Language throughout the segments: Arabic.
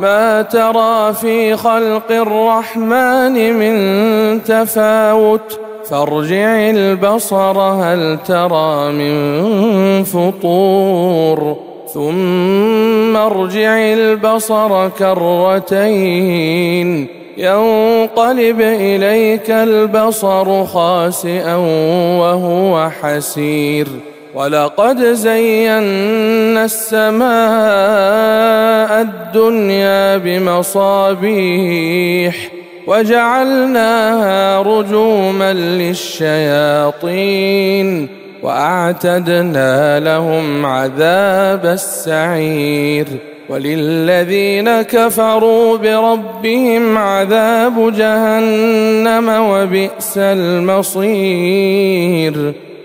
ما ترى في خلق الرحمن من تفاوت. فارجع البصر هل ترى من فطور. ثم ارجع البصر كرتين. ينقلب إليك البصر خاسئا وهو حسير. ولقد زينا السماء الدنيا بمصابيح وجعلناها رجوما للشياطين وأعتدنا لهم عذاب السعير وللذين كفروا بربهم عذاب جهنم وبئس المصير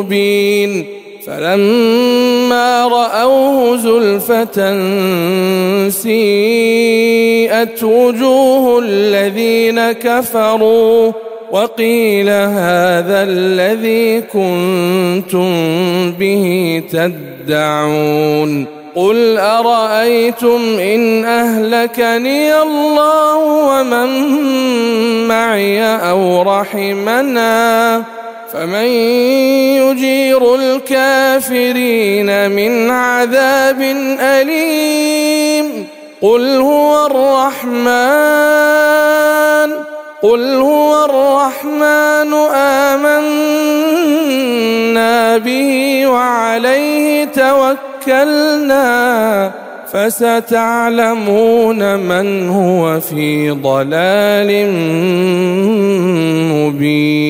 مبين فلما رأوه زلفة سيئت وجوه الذين كفروا وقيل هذا الذي كنتم به تدعون قل أرأيتم إن أهلكني الله ومن معي أو رحمنا فمن يجير الكافرين من عذاب أليم قل هو الرحمن قل هو الرحمن آمنا به وعليه توكلنا فستعلمون من هو في ضلال مبين